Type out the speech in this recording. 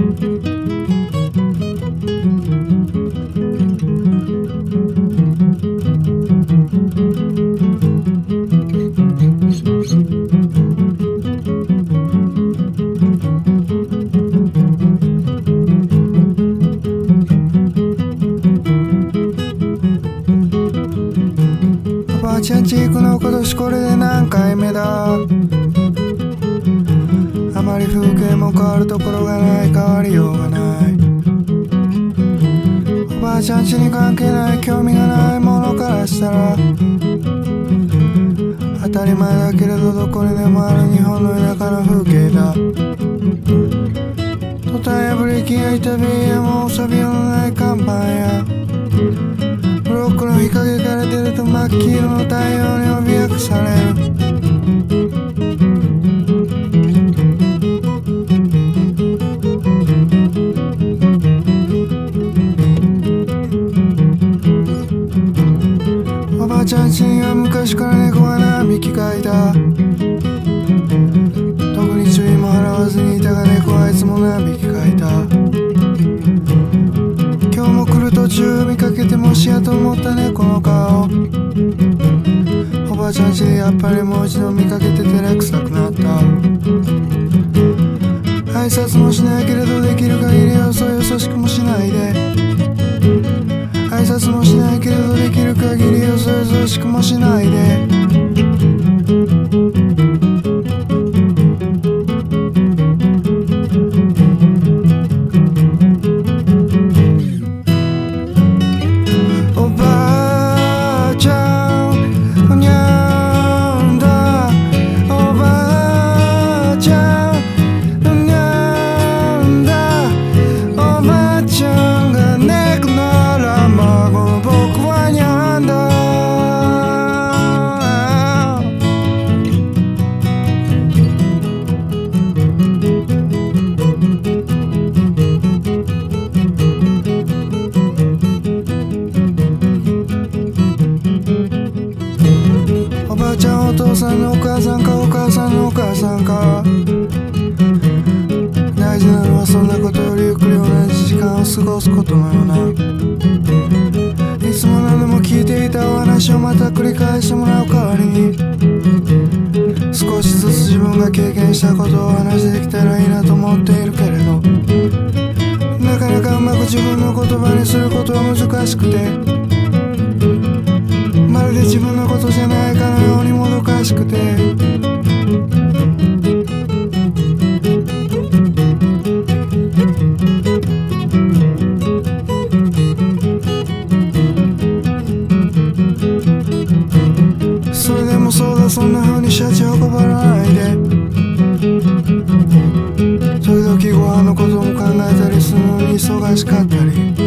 おばあちゃんち行くの今年これで何回目だ？まり風景も変わるところがない変わりようがない。おばあちゃんちに関係ない興味がないものからしたら当たり前だけれどどこにでもある日本の田舎の風景だ。トタンやブレーキや板ビやもう錆びのない看板やブロックの日陰から出ると真っ黄色の太陽に脅かさちゃん家には昔から猫が何匹かいた。特に注意も払わずにいたが猫はいつも何匹かいた。今日も来る途中見かけてもしやと思った猫の顔。おばあちゃんちでやっぱりもう一度見かけて照れくさくなった。挨拶もしないけれどしないで。おばあお父さんのお母さんかお母さんのお母さんか。大事なのはそんなことよりゆっくり同じ時間を過ごすことのような。いつも何度も聞いていたお話をまた繰り返してもらう代わりに少しずつ自分が経験したことを話しできたらいいなと思っているけれどなかなかうまく自分の言葉にすることは難しくて自分のことじゃないかのようにもどかしくて。それでもそうだそんな風にシャチをこばらないで。時々ご飯のことも考えたりするのに忙しかったり。